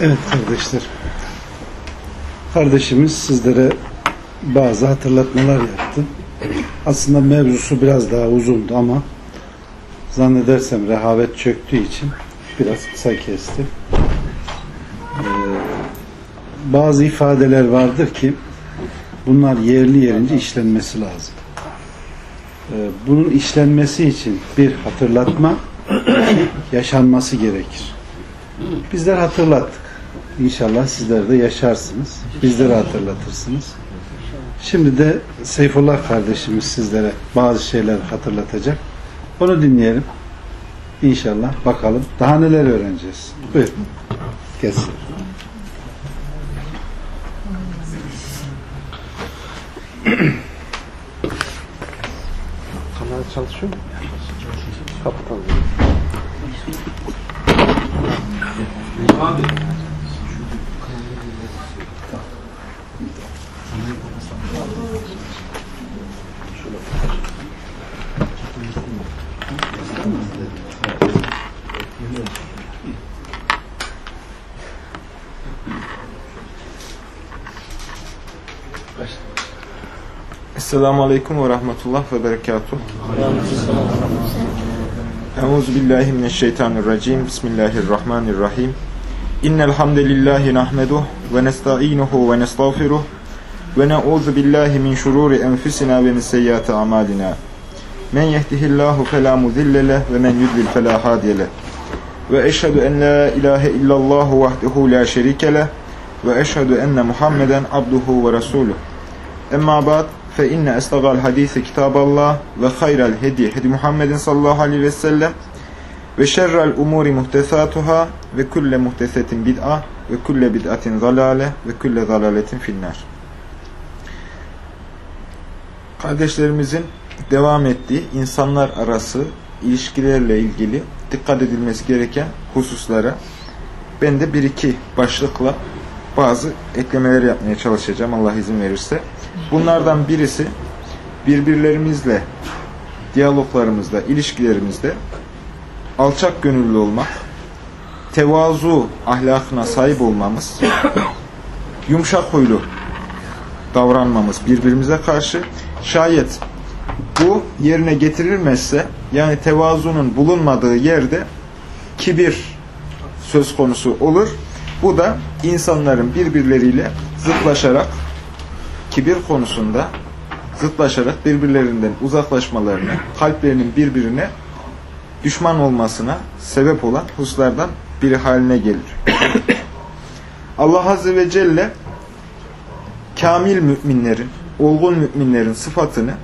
Evet kardeşler. Kardeşimiz sizlere bazı hatırlatmalar yaptı. Aslında mevzusu biraz daha uzundu ama zannedersem rehavet çöktüğü için biraz kısa kesti. Ee, bazı ifadeler vardır ki bunlar yerli yerince işlenmesi lazım. Ee, bunun işlenmesi için bir hatırlatma yaşanması gerekir. Bizler hatırlattık. İnşallah sizler de yaşarsınız. Bizleri hatırlatırsınız. Şimdi de Seyfullah kardeşimiz sizlere bazı şeyler hatırlatacak. Onu dinleyelim. İnşallah bakalım. Daha neler öğreneceğiz. Buyurun. Gelsin. Kamera çalışıyor mu? Kapatalım. Esselamu Aleyküm ve Rahmetullah ve Berekatuhu. Euzu billahi mineşşeytanirracim. Bismillahirrahmanirrahim. İnnel hamdelellahi nahmeduh ve nestainuhu ve nestağfiruh ve na'uzu billahi min şururi enfusina ve min seyyiati amalina. Men yehdihillahu fela ve men yudlil leh. Ve eşhedü en la ilahe illallah vahdehu la şerike ve eşhedü enne Muhammeden abduhu ve resuluh. Emma ba'd fe inne estagal hadisi kitaballah ve hayral hedi hedi Muhammedin sallallahu aleyhi ve sellem ve şerrel umuri muhtesatuhâ ve kulle muhtesetin bid'a ve kulle bid'atin zalale ve kulle zalaletin finnar. Kardeşlerimizin devam ettiği insanlar arası ilişkilerle ilgili dikkat edilmesi gereken hususlara ben de bir iki başlıkla bazı eklemeler yapmaya çalışacağım Allah izin verirse. Bunlardan birisi birbirlerimizle diyaloglarımızda, ilişkilerimizde alçak gönüllü olmak, tevazu ahlakına sahip olmamız, yumuşak huylu davranmamız birbirimize karşı şayet bu yerine getirilmezse yani tevazunun bulunmadığı yerde kibir söz konusu olur. Bu da insanların birbirleriyle zıtlaşarak kibir konusunda zıtlaşarak birbirlerinden uzaklaşmalarını, kalplerinin birbirine düşman olmasına sebep olan hususlardan biri haline gelir. Allah Azze ve Celle kamil müminlerin, olgun müminlerin sıfatını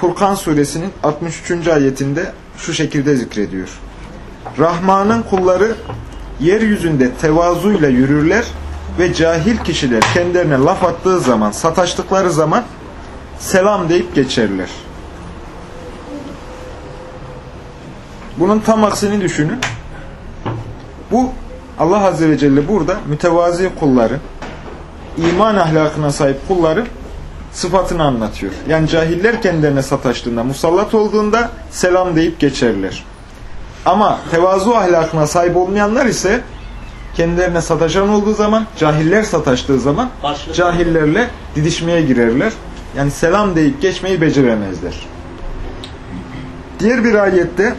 Furkan suresinin 63. ayetinde şu şekilde zikrediyor. Rahman'ın kulları yeryüzünde tevazuyla yürürler ve cahil kişiler kendilerine laf attığı zaman, sataştıkları zaman selam deyip geçerler. Bunun tam aksini düşünün. Bu Allah Azze ve Celle burada mütevazi kulların, iman ahlakına sahip kulların sıfatını anlatıyor. Yani cahiller kendilerine sataştığında, musallat olduğunda selam deyip geçerler. Ama tevazu ahlakına sahip olmayanlar ise kendilerine sataşan olduğu zaman, cahiller sataştığı zaman cahillerle didişmeye girerler. Yani selam deyip geçmeyi beceremezler. Diğer bir ayette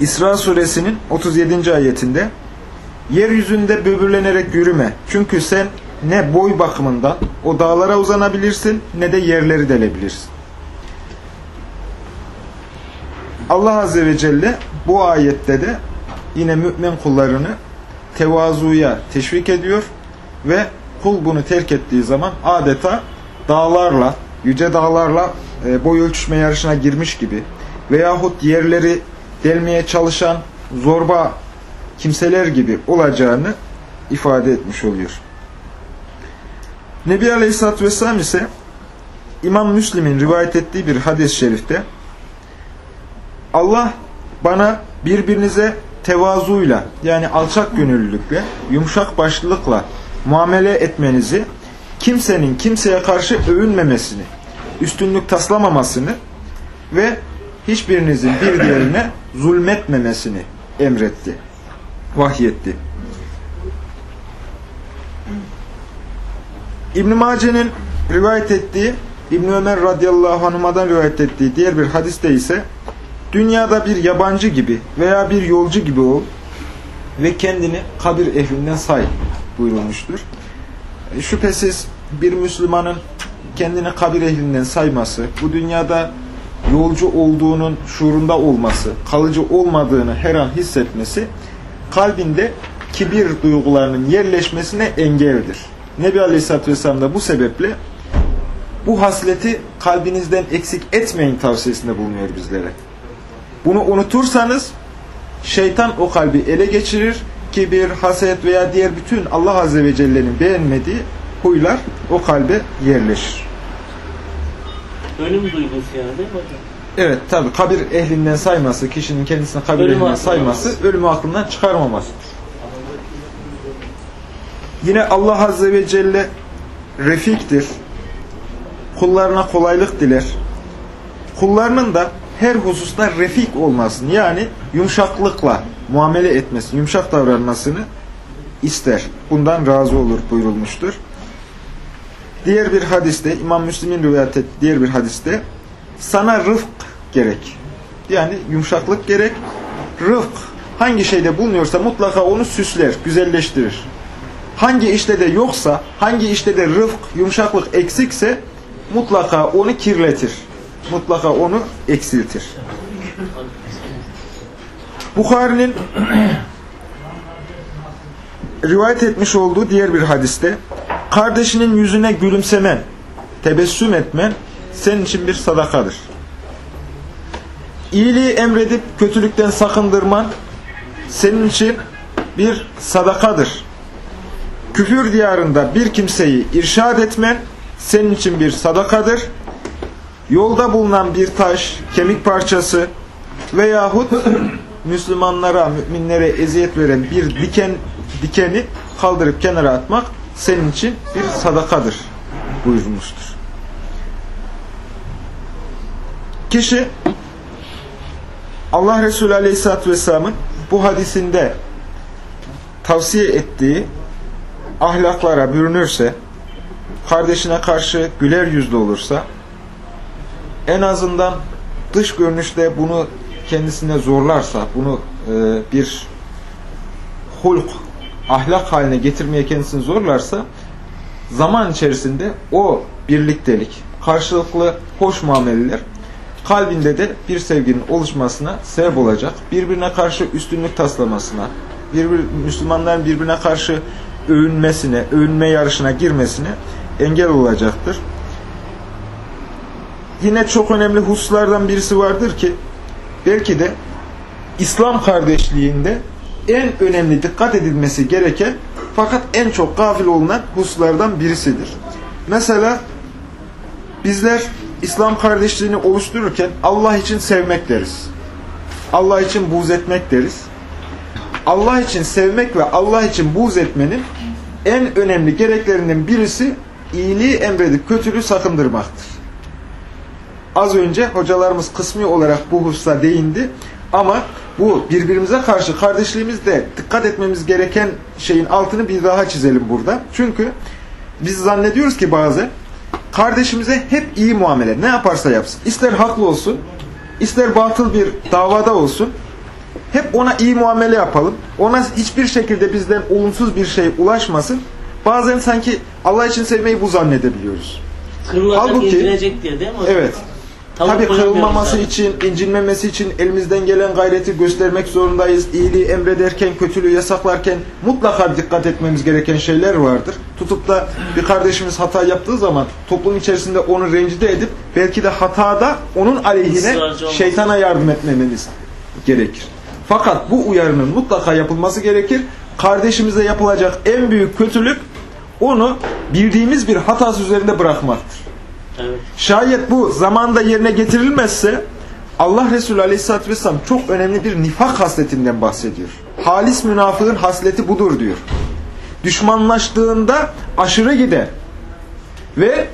İsra suresinin 37. ayetinde Yeryüzünde böbürlenerek yürüme. Çünkü sen ne boy bakımından o dağlara uzanabilirsin ne de yerleri delebilirsin. Allah Azze ve Celle bu ayette de yine mümin kullarını tevazuya teşvik ediyor ve kul bunu terk ettiği zaman adeta dağlarla, yüce dağlarla e, boy ölçüşme yarışına girmiş gibi veyahut yerleri delmeye çalışan zorba kimseler gibi olacağını ifade etmiş oluyor. Nebi Aleyhisselatü Vesselam ise İmam Müslim'in rivayet ettiği bir hadis-i şerifte Allah bana birbirinize tevazuyla yani alçak gönüllülükle, yumuşak başlılıkla muamele etmenizi, kimsenin kimseye karşı övünmemesini, üstünlük taslamamasını ve hiçbirinizin bir diğerine zulmetmemesini emretti, vahyetti. İbn Mace'nin rivayet ettiği İbn Ömer radıyallahu anhuma'dan rivayet ettiği diğer bir hadiste ise dünyada bir yabancı gibi veya bir yolcu gibi ol ve kendini kabir ehlinden say buyurulmuştur. E, Şüphesiz bir Müslümanın kendini kabir ehlinden sayması, bu dünyada yolcu olduğunun şuurunda olması, kalıcı olmadığını her an hissetmesi, kalbinde kibir duygularının yerleşmesine engeldir. Nebi Aleyhisselatü Vesselam da bu sebeple bu hasleti kalbinizden eksik etmeyin tavsiyesinde bulunuyor bizlere. Bunu unutursanız şeytan o kalbi ele geçirir. Kibir, haset veya diğer bütün Allah Azze ve Celle'nin beğenmediği huylar o kalbe yerleşir. Ölüm duygusu yani değil mi hocam? Evet tabi kabir ehlinden sayması, kişinin kendisine kabir Ölümü ehlinden sayması, ölümü aklından çıkarmamasıdır. Yine Allah Azze ve Celle refiktir. Kullarına kolaylık diler. Kullarının da her hususta refik olmasını yani yumuşaklıkla muamele etmesini, yumuşak davranmasını ister. Bundan razı olur buyurulmuştur. Diğer bir hadiste, İmam Müslim'in rivayet ettiği diğer bir hadiste sana rıfk gerek. Yani yumuşaklık gerek. Rıfk hangi şeyde bulunuyorsa mutlaka onu süsler, güzelleştirir. Hangi işte de yoksa, hangi işte de rıfk, yumuşaklık eksikse mutlaka onu kirletir. Mutlaka onu eksiltir. Bukhari'nin rivayet etmiş olduğu diğer bir hadiste kardeşinin yüzüne gülümsemen, tebessüm etmen senin için bir sadakadır. İyiliği emredip kötülükten sakındırman senin için bir sadakadır. Küfür diyarında bir kimseyi irşad etmen senin için bir sadakadır. Yolda bulunan bir taş, kemik parçası veyahut Müslümanlara, müminlere eziyet veren bir diken dikeni kaldırıp kenara atmak senin için bir sadakadır buyurmuştur. Kişi Allah Resulü Aleyhisselatü Vesselam'ın bu hadisinde tavsiye ettiği ahlaklara bürünürse, kardeşine karşı güler yüzlü olursa, en azından dış görünüşte bunu kendisine zorlarsa, bunu e, bir hulk, ahlak haline getirmeye kendisini zorlarsa, zaman içerisinde o birliktelik, karşılıklı hoş muameleler kalbinde de bir sevginin oluşmasına sebep olacak. Birbirine karşı üstünlük taslamasına, birbir, Müslümanların birbirine karşı övünmesine, övünme yarışına girmesine engel olacaktır. Yine çok önemli hususlardan birisi vardır ki, belki de İslam kardeşliğinde en önemli dikkat edilmesi gereken fakat en çok gafil olunan hususlardan birisidir. Mesela bizler İslam kardeşliğini oluştururken Allah için sevmek deriz. Allah için buğz etmek deriz. Allah için sevmek ve Allah için buğz etmenin en önemli gereklerinden birisi iyiliği emredip kötülüğü sakındırmaktır. Az önce hocalarımız kısmi olarak bu hususa değindi ama bu birbirimize karşı kardeşliğimizde dikkat etmemiz gereken şeyin altını bir daha çizelim burada. Çünkü biz zannediyoruz ki bazen kardeşimize hep iyi muamele ne yaparsa yapsın. İster haklı olsun, ister batıl bir davada olsun. Hep ona iyi muamele yapalım. Ona hiçbir şekilde bizden olumsuz bir şey ulaşmasın. Bazen sanki Allah için sevmeyi bu zannedebiliyoruz. Kırılacak, Halbuki- diye değil mi? Evet. Tavuk Tabii kırılmaması yani. için, incinmemesi için elimizden gelen gayreti göstermek zorundayız. İyiliği emrederken, kötülüğü yasaklarken mutlaka dikkat etmemiz gereken şeyler vardır. Tutup da bir kardeşimiz hata yaptığı zaman toplum içerisinde onu rencide edip belki de hatada onun aleyhine şeytana yardım etmememiz gerekir. Fakat bu uyarının mutlaka yapılması gerekir. Kardeşimize yapılacak en büyük kötülük onu bildiğimiz bir hatası üzerinde bırakmaktır. Evet. Şayet bu zamanda yerine getirilmezse Allah Resulü Aleyhisselatü Vesselam çok önemli bir nifak hasletinden bahsediyor. Halis münafığın hasleti budur diyor. Düşmanlaştığında aşırı gider ve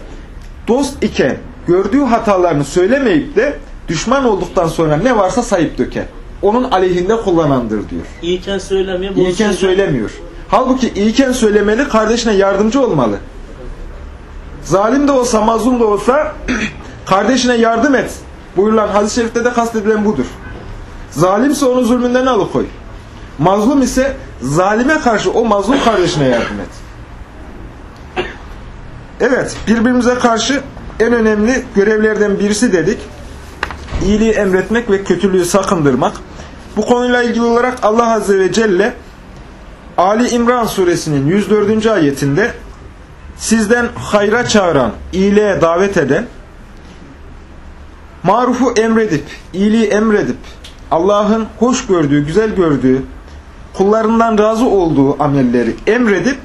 dost iken gördüğü hatalarını söylemeyip de düşman olduktan sonra ne varsa sayıp döker. Onun aleyhinde kullanandır diyor. İyiyken söylemiyor. söylüyor. söylemiyor. Halbuki iyiken söylemeli, kardeşine yardımcı olmalı. Zalim de olsa, mazlum da olsa kardeşine yardım et. Buyurulan hadis-i şerifte de kastedilen budur. Zalimse onu zulmünden alıkoy. Mazlum ise zalime karşı o mazlum kardeşine yardım et. Evet, birbirimize karşı en önemli görevlerden birisi dedik. İyiliği emretmek ve kötülüğü sakındırmak. Bu konuyla ilgili olarak Allah Azze ve Celle Ali İmran suresinin 104. ayetinde sizden hayra çağıran, iyiliğe davet eden, marufu emredip, iyiliği emredip, Allah'ın hoş gördüğü, güzel gördüğü, kullarından razı olduğu amelleri emredip,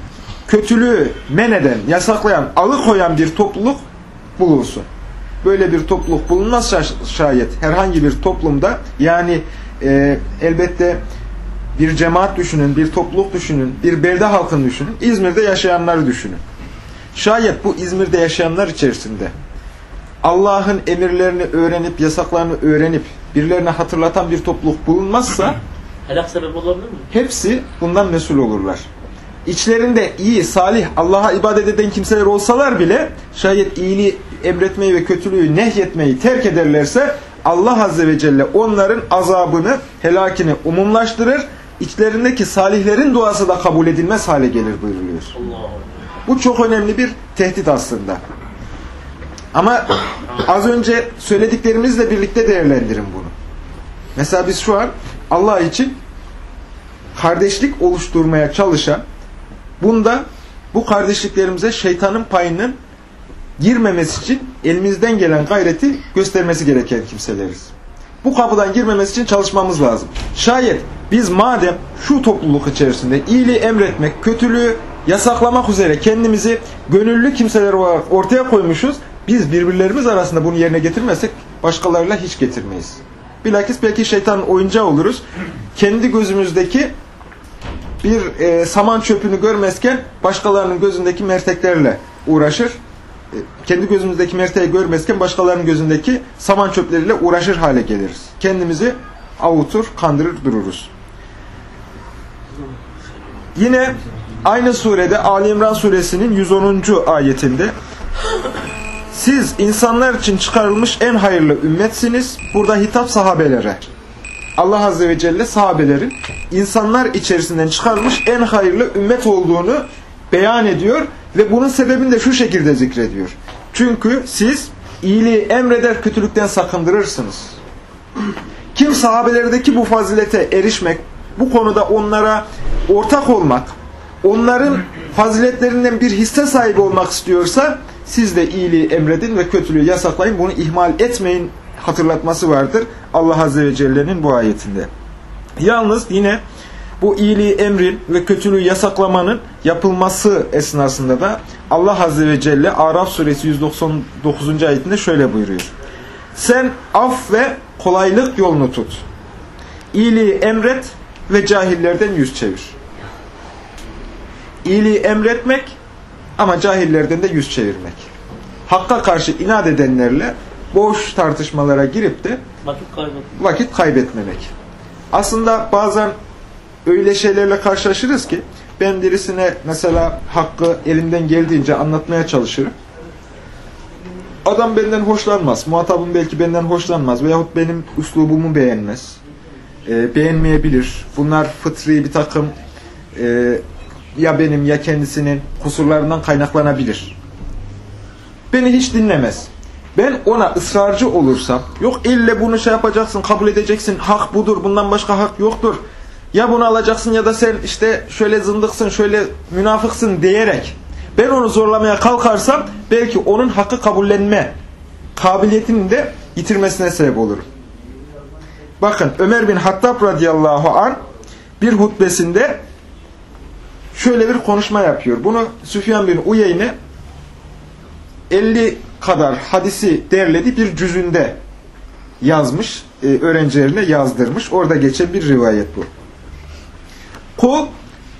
kötülüğü men eden, yasaklayan, alıkoyan bir topluluk bulunsun. Böyle bir topluluk bulunmazsa şayet herhangi bir toplumda, yani e, elbette bir cemaat düşünün, bir topluluk düşünün, bir belde halkını düşünün, İzmir'de yaşayanları düşünün. Şayet bu İzmir'de yaşayanlar içerisinde Allah'ın emirlerini öğrenip, yasaklarını öğrenip birilerine hatırlatan bir topluluk bulunmazsa Helak sebep olabilir mi? hepsi bundan mesul olurlar. İçlerinde iyi, salih, Allah'a ibadet eden kimseler olsalar bile şayet iyiliği emretmeyi ve kötülüğü nehyetmeyi terk ederlerse Allah Azze ve Celle onların azabını, helakini umumlaştırır. İçlerindeki salihlerin duası da kabul edilmez hale gelir buyuruluyor. Allah Bu çok önemli bir tehdit aslında. Ama az önce söylediklerimizle birlikte değerlendirin bunu. Mesela biz şu an Allah için kardeşlik oluşturmaya çalışan, bunda bu kardeşliklerimize şeytanın payının girmemesi için elimizden gelen gayreti göstermesi gereken kimseleriz. Bu kapıdan girmemesi için çalışmamız lazım. Şayet biz madem şu topluluk içerisinde iyiliği emretmek, kötülüğü yasaklamak üzere kendimizi gönüllü kimseler olarak ortaya koymuşuz, biz birbirlerimiz arasında bunu yerine getirmezsek başkalarıyla hiç getirmeyiz. Bilakis belki şeytanın oyuncağı oluruz. Kendi gözümüzdeki bir e, saman çöpünü görmezken başkalarının gözündeki merteklerle uğraşır. E, kendi gözümüzdeki merteği görmezken başkalarının gözündeki saman çöpleriyle uğraşır hale geliriz. Kendimizi avutur, kandırır dururuz. Yine aynı surede Ali İmran suresinin 110. ayetinde siz insanlar için çıkarılmış en hayırlı ümmetsiniz. Burada hitap sahabelere. Allah Azze ve Celle sahabelerin insanlar içerisinden çıkarılmış en hayırlı ümmet olduğunu beyan ediyor ve bunun sebebini de şu şekilde zikrediyor. Çünkü siz iyiliği emreder, kötülükten sakındırırsınız. Kim sahabelerdeki bu fazilete erişmek, bu konuda onlara ortak olmak, onların faziletlerinden bir hisse sahibi olmak istiyorsa siz de iyiliği emredin ve kötülüğü yasaklayın. Bunu ihmal etmeyin hatırlatması vardır Allah Azze ve Celle'nin bu ayetinde. Yalnız yine bu iyiliği emrin ve kötülüğü yasaklamanın yapılması esnasında da Allah Azze ve Celle Araf suresi 199. ayetinde şöyle buyuruyor. Sen af ve kolaylık yolunu tut. İyiliği emret ve cahillerden yüz çevir. İyiliği emretmek ama cahillerden de yüz çevirmek. Hakka karşı inat edenlerle boş tartışmalara girip de Vakit kaybetmek. vakit kaybetmemek. Aslında bazen öyle şeylerle karşılaşırız ki ben birisine mesela hakkı elimden geldiğince anlatmaya çalışırım. Adam benden hoşlanmaz. Muhatabım belki benden hoşlanmaz. Veyahut benim üslubumu beğenmez. Ee, beğenmeyebilir. Bunlar fıtri bir takım e, ya benim ya kendisinin kusurlarından kaynaklanabilir. Beni hiç dinlemez. Ben ona ısrarcı olursam, yok ille bunu şey yapacaksın, kabul edeceksin, hak budur, bundan başka hak yoktur. Ya bunu alacaksın ya da sen işte şöyle zındıksın, şöyle münafıksın diyerek ben onu zorlamaya kalkarsam belki onun hakkı kabullenme kabiliyetini de yitirmesine sebep olurum. Bakın Ömer bin Hattab radıyallahu an bir hutbesinde şöyle bir konuşma yapıyor. Bunu Süfyan bin Uyeyne 50 kadar hadisi derledi bir cüzünde yazmış, e, öğrencilerine yazdırmış. Orada geçen bir rivayet bu. Kul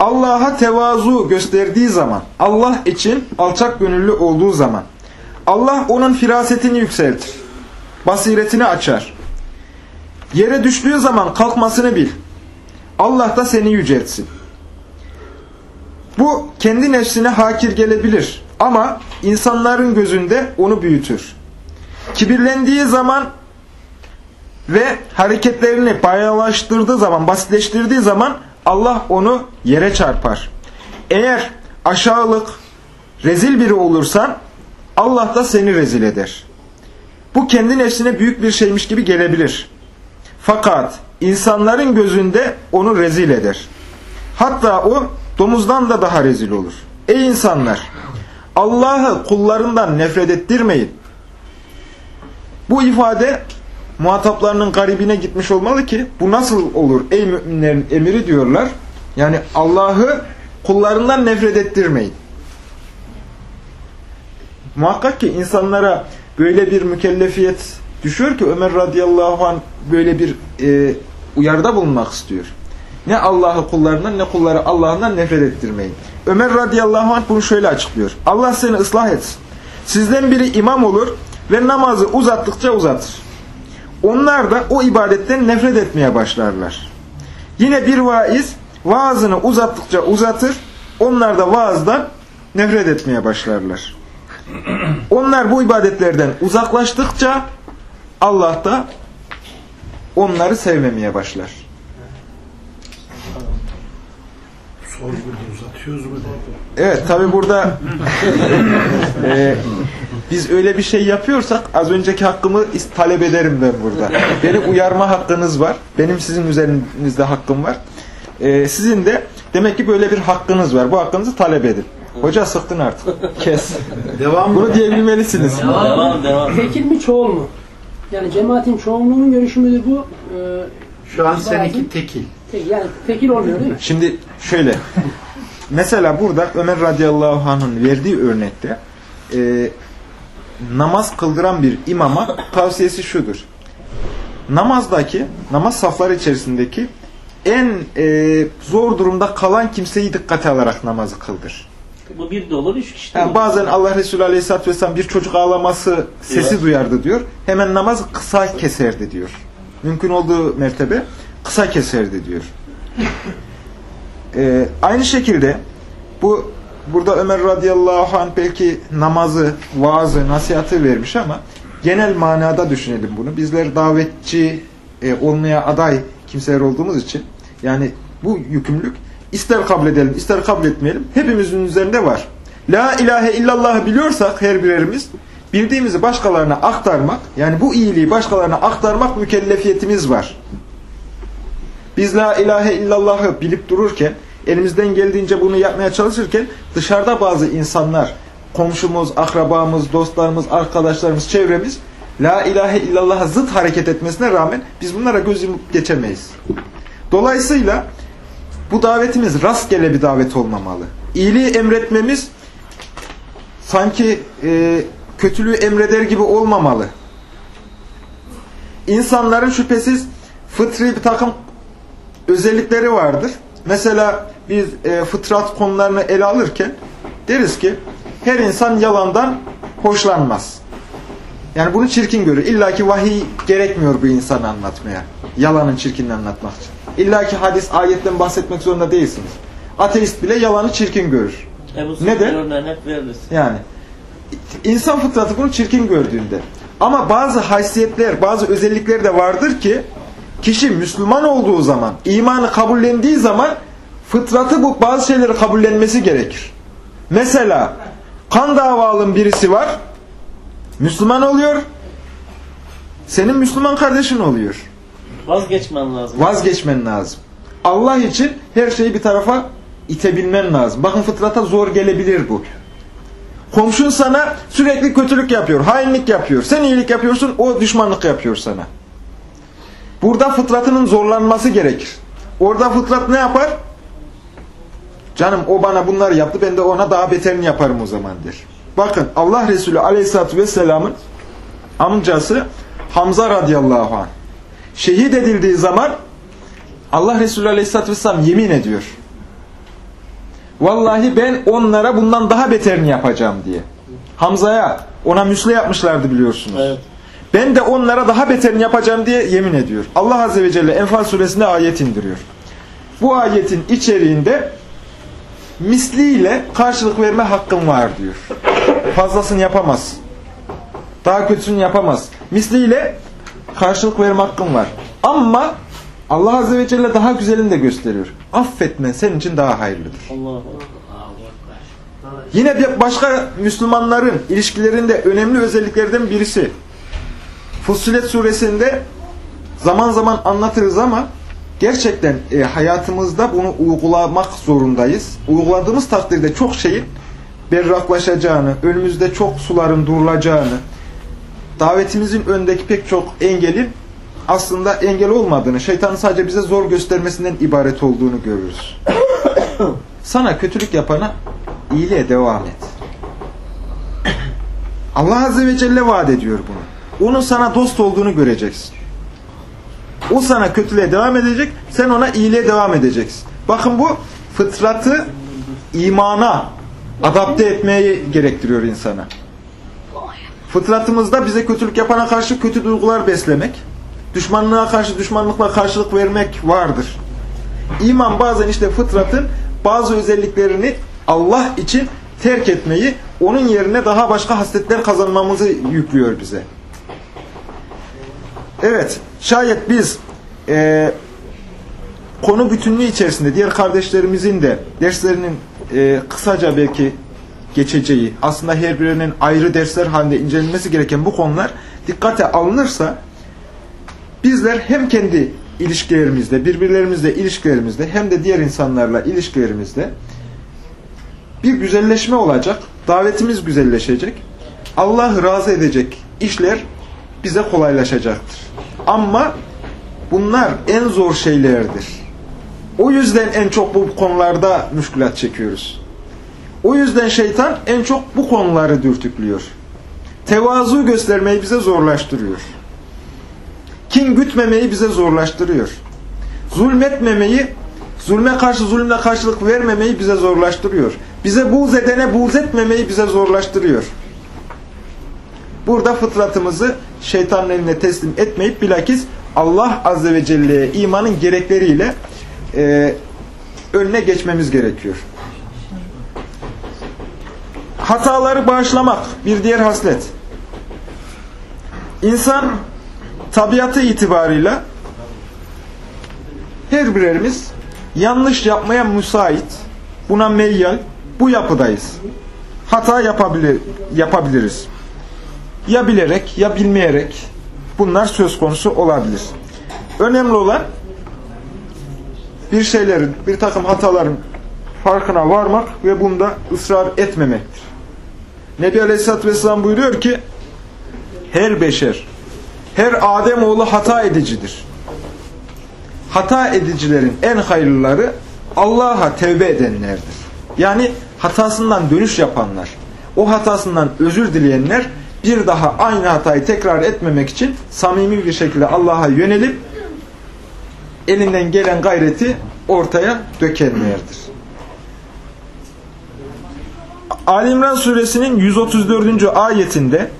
Allah'a tevazu gösterdiği zaman, Allah için alçak gönüllü olduğu zaman, Allah onun firasetini yükseltir, basiretini açar. Yere düştüğü zaman kalkmasını bil. Allah da seni yüceltsin. Bu kendi nefsine hakir gelebilir ama insanların gözünde onu büyütür. Kibirlendiği zaman ve hareketlerini bayalaştırdığı zaman, basitleştirdiği zaman Allah onu yere çarpar. Eğer aşağılık, rezil biri olursan Allah da seni rezil eder. Bu kendi nefsine büyük bir şeymiş gibi gelebilir. Fakat insanların gözünde onu rezil eder. Hatta o domuzdan da daha rezil olur. Ey insanlar! Allah'ı kullarından nefret ettirmeyin. Bu ifade muhataplarının garibine gitmiş olmalı ki bu nasıl olur ey müminlerin emiri diyorlar. Yani Allah'ı kullarından nefret ettirmeyin. Muhakkak ki insanlara böyle bir mükellefiyet düşüyor ki Ömer radıyallahu anh böyle bir e, uyarıda bulunmak istiyor. Ne Allah'ı kullarından ne kulları Allah'ından nefret ettirmeyin. Ömer radıyallahu anh bunu şöyle açıklıyor. Allah seni ıslah etsin. Sizden biri imam olur ve namazı uzattıkça uzatır. Onlar da o ibadetten nefret etmeye başlarlar. Yine bir vaiz vaazını uzattıkça uzatır. Onlar da vaazdan nefret etmeye başlarlar. Onlar bu ibadetlerden uzaklaştıkça Allah da onları sevmemeye başlar. Uzatıyoruz mu? Evet tabi burada e, biz öyle bir şey yapıyorsak az önceki hakkımı talep ederim ben burada. Beni uyarma hakkınız var. Benim sizin üzerinizde hakkım var. E, sizin de demek ki böyle bir hakkınız var. Bu hakkınızı talep edin. Hoca sıktın artık. Kes. Devam? Bunu diyebilmelisiniz. Devam devam. Tekil mi çoğul mu? Yani cemaatin çoğunluğunun görüşü müdür bu? Ee, Şu an seninki tekil. tek- yani tekil olmuyor değil mi? Şimdi şöyle. Mesela burada Ömer radıyallahu anh'ın verdiği örnekte e, namaz kıldıran bir imama tavsiyesi şudur. Namazdaki, namaz safları içerisindeki en e, zor durumda kalan kimseyi dikkate alarak namazı kıldır. Bu bir de olur, üç kişi de Yani bazen Allah Resulü Aleyhisselatü Vesselam bir çocuk ağlaması sesi Evet. duyardı diyor. Hemen namazı kısa keserdi diyor. Mümkün olduğu mertebe kısa keserdi diyor. Ee, aynı şekilde bu burada Ömer radıyallahu anh belki namazı, vaazı, nasihatı vermiş ama genel manada düşünelim bunu. Bizler davetçi e, olmaya aday kimseler olduğumuz için yani bu yükümlülük ister kabul edelim ister kabul etmeyelim hepimizin üzerinde var. La ilahe illallah biliyorsak her birerimiz bildiğimizi başkalarına aktarmak yani bu iyiliği başkalarına aktarmak mükellefiyetimiz var. Biz la ilahe illallah'ı bilip dururken, elimizden geldiğince bunu yapmaya çalışırken dışarıda bazı insanlar, komşumuz, akrabamız, dostlarımız, arkadaşlarımız, çevremiz la ilahe illallah'a zıt hareket etmesine rağmen biz bunlara göz yumup geçemeyiz. Dolayısıyla bu davetimiz rastgele bir davet olmamalı. İyiliği emretmemiz sanki e, kötülüğü emreder gibi olmamalı. İnsanların şüphesiz fıtri bir takım özellikleri vardır. Mesela biz e, fıtrat konularını ele alırken deriz ki her insan yalandan hoşlanmaz. Yani bunu çirkin görür. İlla ki vahiy gerekmiyor bu insanı anlatmaya. Yalanın çirkinini anlatmak için. İlla ki hadis, ayetten bahsetmek zorunda değilsiniz. Ateist bile yalanı çirkin görür. Ebu Neden? Yani insan fıtratı bunu çirkin gördüğünde. Ama bazı haysiyetler, bazı özellikler de vardır ki kişi Müslüman olduğu zaman, imanı kabullendiği zaman fıtratı bu bazı şeyleri kabullenmesi gerekir. Mesela kan davalım birisi var, Müslüman oluyor, senin Müslüman kardeşin oluyor. Vazgeçmen lazım. Vazgeçmen lazım. Allah için her şeyi bir tarafa itebilmen lazım. Bakın fıtrata zor gelebilir bu. Komşun sana sürekli kötülük yapıyor, hainlik yapıyor. Sen iyilik yapıyorsun, o düşmanlık yapıyor sana. Burada fıtratının zorlanması gerekir. Orada fıtrat ne yapar? Canım o bana bunları yaptı, ben de ona daha beterini yaparım o zaman der. Bakın Allah Resulü Aleyhisselatü Vesselam'ın amcası Hamza radıyallahu anh şehit edildiği zaman Allah Resulü Aleyhisselatü Vesselam yemin ediyor. Vallahi ben onlara bundan daha beterini yapacağım diye. Hamza'ya ona müsle yapmışlardı biliyorsunuz. Evet. Ben de onlara daha beterini yapacağım diye yemin ediyor. Allah Azze ve Celle Enfal suresinde ayet indiriyor. Bu ayetin içeriğinde misliyle karşılık verme hakkın var diyor. Fazlasını yapamaz. Daha kötüsünü yapamaz. Misliyle karşılık verme hakkın var. Ama Allah Azze ve Celle daha güzelini de gösteriyor. Affetmen senin için daha hayırlıdır. Allah Yine bir başka Müslümanların ilişkilerinde önemli özelliklerden birisi. Fussilet suresinde zaman zaman anlatırız ama gerçekten e, hayatımızda bunu uygulamak zorundayız. Uyguladığımız takdirde çok şeyin berraklaşacağını, önümüzde çok suların durulacağını, davetimizin öndeki pek çok engelin aslında engel olmadığını, şeytanın sadece bize zor göstermesinden ibaret olduğunu görürüz. Sana kötülük yapana iyiliğe devam et. Allah Azze ve Celle vaat ediyor bunu. Onun sana dost olduğunu göreceksin. O sana kötülüğe devam edecek, sen ona iyiliğe devam edeceksin. Bakın bu fıtratı imana adapte etmeyi gerektiriyor insana. Fıtratımızda bize kötülük yapana karşı kötü duygular beslemek, düşmanlığa karşı düşmanlıkla karşılık vermek vardır. İman bazen işte fıtratın bazı özelliklerini Allah için terk etmeyi, onun yerine daha başka hasletler kazanmamızı yüklüyor bize. Evet, şayet biz e, konu bütünlüğü içerisinde diğer kardeşlerimizin de derslerinin e, kısaca belki geçeceği, aslında her birinin ayrı dersler halinde incelenmesi gereken bu konular dikkate alınırsa bizler hem kendi ilişkilerimizde, birbirlerimizle ilişkilerimizde hem de diğer insanlarla ilişkilerimizde bir güzelleşme olacak. Davetimiz güzelleşecek. Allah razı edecek işler bize kolaylaşacaktır. Ama bunlar en zor şeylerdir. O yüzden en çok bu konularda müşkülat çekiyoruz. O yüzden şeytan en çok bu konuları dürtüklüyor. Tevazu göstermeyi bize zorlaştırıyor. Kin gütmemeyi bize zorlaştırıyor. Zulmetmemeyi, zulme karşı zulümle karşılık vermemeyi bize zorlaştırıyor. Bize buğz edene buğz etmemeyi bize zorlaştırıyor. Burada fıtratımızı şeytanın eline teslim etmeyip bilakis Allah Azze ve Celle'ye imanın gerekleriyle e, önüne geçmemiz gerekiyor. Hataları bağışlamak bir diğer haslet. İnsan tabiatı itibarıyla her birerimiz yanlış yapmaya müsait, buna meyyal, bu yapıdayız. Hata yapabilir, yapabiliriz. Ya bilerek ya bilmeyerek bunlar söz konusu olabilir. Önemli olan bir şeylerin, bir takım hataların farkına varmak ve bunda ısrar etmemektir. Nebi Aleyhisselatü Vesselam buyuruyor ki her beşer, her Ademoğlu hata edicidir. Hata edicilerin en hayırlıları Allah'a tevbe edenlerdir. Yani hatasından dönüş yapanlar, o hatasından özür dileyenler bir daha aynı hatayı tekrar etmemek için samimi bir şekilde Allah'a yönelip elinden gelen gayreti ortaya dökenlerdir. Ali İmran suresinin 134. ayetinde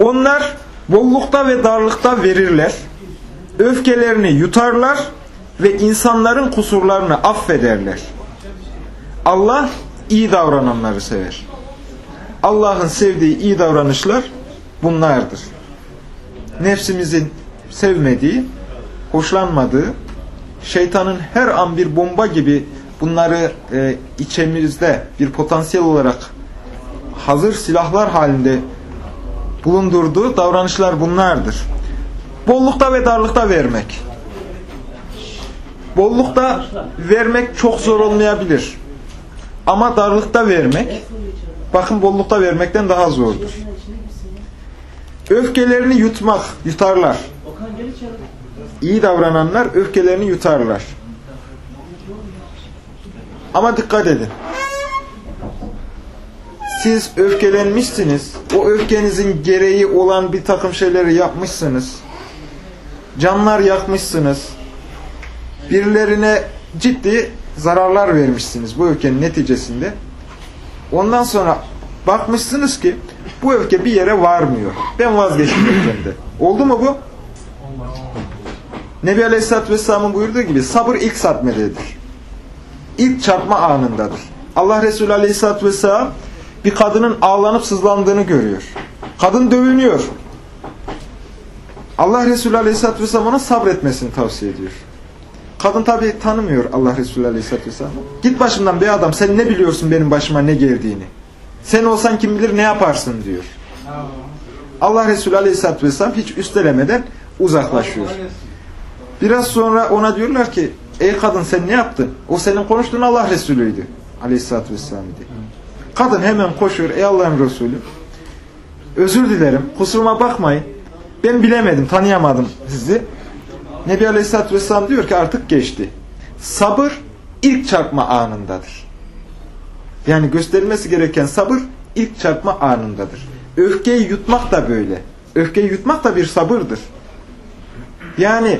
onlar bollukta ve darlıkta verirler, öfkelerini yutarlar ve insanların kusurlarını affederler. Allah iyi davrananları sever. Allah'ın sevdiği iyi davranışlar bunlardır. Nefsimizin sevmediği, hoşlanmadığı, şeytanın her an bir bomba gibi bunları e, içimizde bir potansiyel olarak hazır silahlar halinde bulundurduğu davranışlar bunlardır. Bollukta ve darlıkta vermek. Bollukta vermek çok zor olmayabilir. Ama darlıkta vermek, bakın bollukta vermekten daha zordur. Öfkelerini yutmak, yutarlar. İyi davrananlar öfkelerini yutarlar. Ama dikkat edin. Siz öfkelenmişsiniz. O öfkenizin gereği olan bir takım şeyleri yapmışsınız. Canlar yakmışsınız. Birilerine ciddi zararlar vermişsiniz bu öfkenin neticesinde. Ondan sonra bakmışsınız ki bu öfke bir yere varmıyor. Ben vazgeçtim öfkemde. Oldu mu bu? Nebi Aleyhisselatü Vesselam'ın buyurduğu gibi sabır ilk satmededir. ilk çarpma anındadır. Allah Resulü Aleyhisselatü Vesselam bir kadının ağlanıp sızlandığını görüyor. Kadın dövünüyor. Allah Resulü Aleyhisselatü Vesselam ona sabretmesini tavsiye ediyor. Kadın tabi tanımıyor Allah Resulü Aleyhisselatü Vesselam'ı. Git başımdan be adam sen ne biliyorsun benim başıma ne geldiğini. Sen olsan kim bilir ne yaparsın diyor. Allah Resulü Aleyhisselatü Vesselam hiç üstelemeden uzaklaşıyor. Biraz sonra ona diyorlar ki ey kadın sen ne yaptın? O senin konuştuğun Allah Resulü'ydü. Aleyhisselatü Vesselam diye. Kadın hemen koşuyor ey Allah'ın Resulü. Özür dilerim kusuruma bakmayın. Ben bilemedim tanıyamadım sizi. Nebi Aleyhisselatü Vesselam diyor ki artık geçti. Sabır ilk çarpma anındadır. Yani gösterilmesi gereken sabır ilk çarpma anındadır. Öfkeyi yutmak da böyle. Öfkeyi yutmak da bir sabırdır. Yani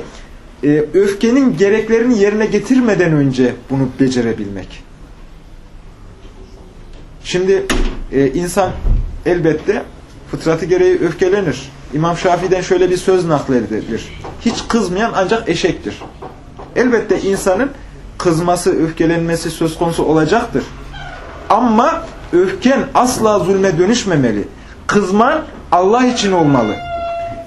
e, öfkenin gereklerini yerine getirmeden önce bunu becerebilmek. Şimdi e, insan elbette fıtratı gereği öfkelenir. İmam Şafii'den şöyle bir söz nakledilir. Hiç kızmayan ancak eşektir. Elbette insanın kızması, öfkelenmesi söz konusu olacaktır. Ama öfken asla zulme dönüşmemeli. Kızman Allah için olmalı.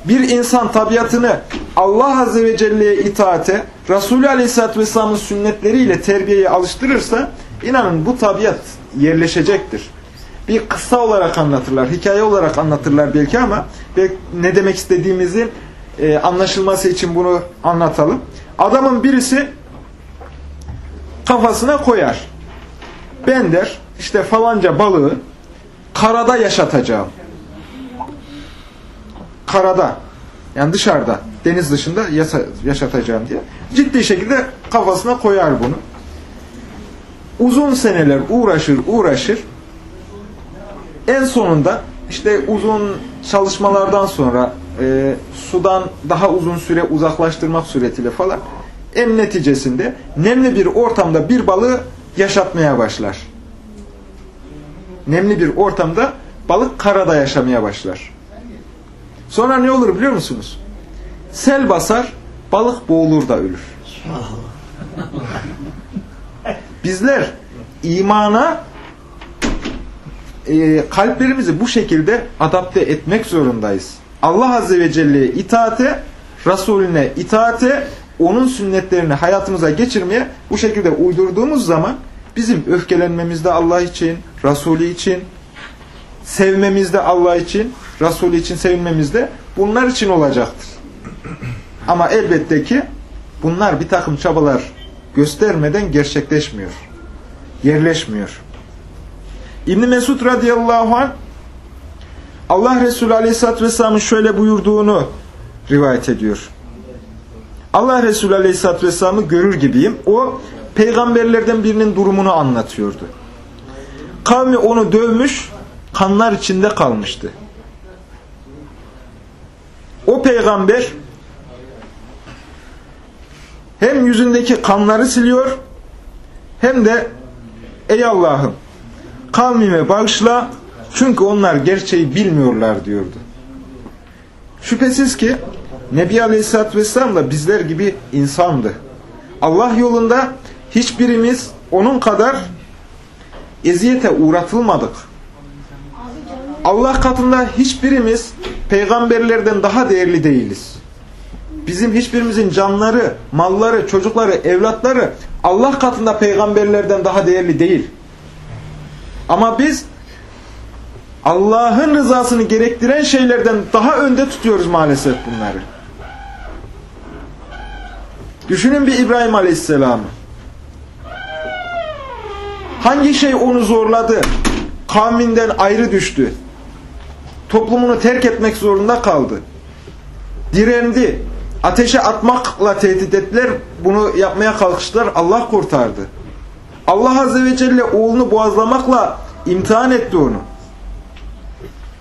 Bir insan tabiatını Allah Azze ve Celle'ye itaate, Resulü Aleyhisselatü Vesselam'ın sünnetleriyle terbiyeye alıştırırsa, inanın bu tabiat yerleşecektir. Bir kısa olarak anlatırlar, hikaye olarak anlatırlar belki ama ne demek istediğimizin e, anlaşılması için bunu anlatalım. Adamın birisi kafasına koyar. Ben der, işte falanca balığı karada yaşatacağım. Karada, yani dışarıda, deniz dışında yaşatacağım diye. Ciddi şekilde kafasına koyar bunu. Uzun seneler uğraşır, uğraşır. En sonunda işte uzun çalışmalardan sonra e, sudan daha uzun süre uzaklaştırmak suretiyle falan en neticesinde nemli bir ortamda bir balığı yaşatmaya başlar. Nemli bir ortamda balık karada yaşamaya başlar. Sonra ne olur biliyor musunuz? Sel basar, balık boğulur da ölür. Bizler imana e, kalplerimizi bu şekilde adapte etmek zorundayız. Allah Azze ve Celle'ye itaate, Resulüne itaate, onun sünnetlerini hayatımıza geçirmeye bu şekilde uydurduğumuz zaman bizim öfkelenmemiz de Allah için, Resulü için, sevmemiz de Allah için, Resulü için sevinmemiz de bunlar için olacaktır. Ama elbette ki bunlar bir takım çabalar göstermeden gerçekleşmiyor. Yerleşmiyor. İbn Mesud radıyallahu anh Allah Resulü aleyhissalatü vesselamın şöyle buyurduğunu rivayet ediyor. Allah Resulü aleyhissalatü vesselam'ı görür gibiyim. O peygamberlerden birinin durumunu anlatıyordu. Kavmi onu dövmüş, kanlar içinde kalmıştı. O peygamber hem yüzündeki kanları siliyor hem de ey Allah'ım kavmime bağışla çünkü onlar gerçeği bilmiyorlar diyordu. Şüphesiz ki Nebi Aleyhisselatü Vesselam da bizler gibi insandı. Allah yolunda hiçbirimiz onun kadar eziyete uğratılmadık. Allah katında hiçbirimiz peygamberlerden daha değerli değiliz. Bizim hiçbirimizin canları, malları, çocukları, evlatları Allah katında peygamberlerden daha değerli değil. Ama biz Allah'ın rızasını gerektiren şeylerden daha önde tutuyoruz maalesef bunları. Düşünün bir İbrahim Aleyhisselam'ı. Hangi şey onu zorladı? Kavminden ayrı düştü. Toplumunu terk etmek zorunda kaldı. Direndi. Ateşe atmakla tehdit ettiler. Bunu yapmaya kalkıştılar. Allah kurtardı. Allah Azze ve Celle oğlunu boğazlamakla imtihan etti onu.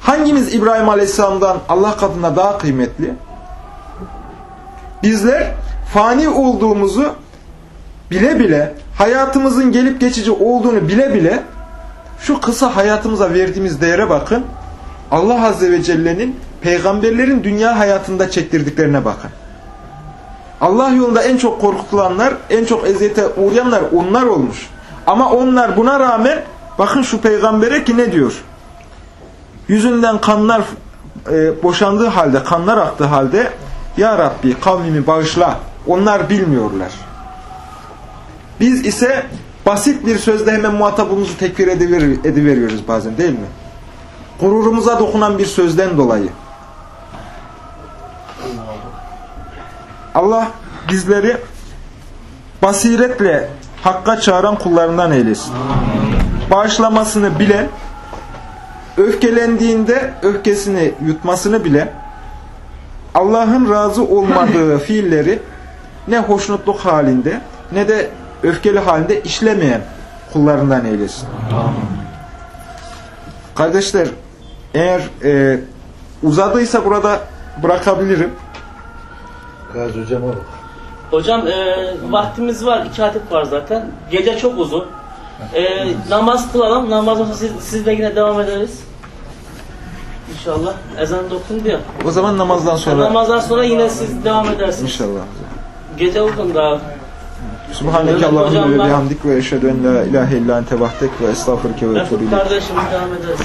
Hangimiz İbrahim Aleyhisselam'dan Allah katında daha kıymetli? Bizler fani olduğumuzu bile bile, hayatımızın gelip geçici olduğunu bile bile şu kısa hayatımıza verdiğimiz değere bakın. Allah Azze ve Celle'nin peygamberlerin dünya hayatında çektirdiklerine bakın. Allah yolunda en çok korkutulanlar, en çok eziyete uğrayanlar onlar olmuş. Ama onlar buna rağmen bakın şu peygambere ki ne diyor? Yüzünden kanlar e, boşandığı halde, kanlar aktığı halde Ya Rabbi kavmimi bağışla. Onlar bilmiyorlar. Biz ise basit bir sözle hemen muhatabımızı tekfir ediver, ediveriyoruz bazen değil mi? Gururumuza dokunan bir sözden dolayı. Allah bizleri basiretle hakka çağıran kullarından eylesin. Bağışlamasını bilen, öfkelendiğinde öfkesini yutmasını bilen, Allah'ın razı olmadığı fiilleri ne hoşnutluk halinde ne de öfkeli halinde işlemeyen kullarından eylesin. Kardeşler, eğer e, uzadıysa burada bırakabilirim. Gazi hocama bak. Hocam e, vaktimiz var. iki adet var zaten. Gece çok uzun. E, namaz kılalım. Namazdan sonra siz, siz de yine devam ederiz. İnşallah. Ezan da okundu ya. O zaman namazdan sonra Namazdan sonra yine siz devam edersiniz. inşallah. Gece uzun daha. Subhaneke Allahümme ve bihamdik ve eşhedü en la ilahe illa ente vahdek ve estağfurke ve etûbü kardeşim devam ederiz.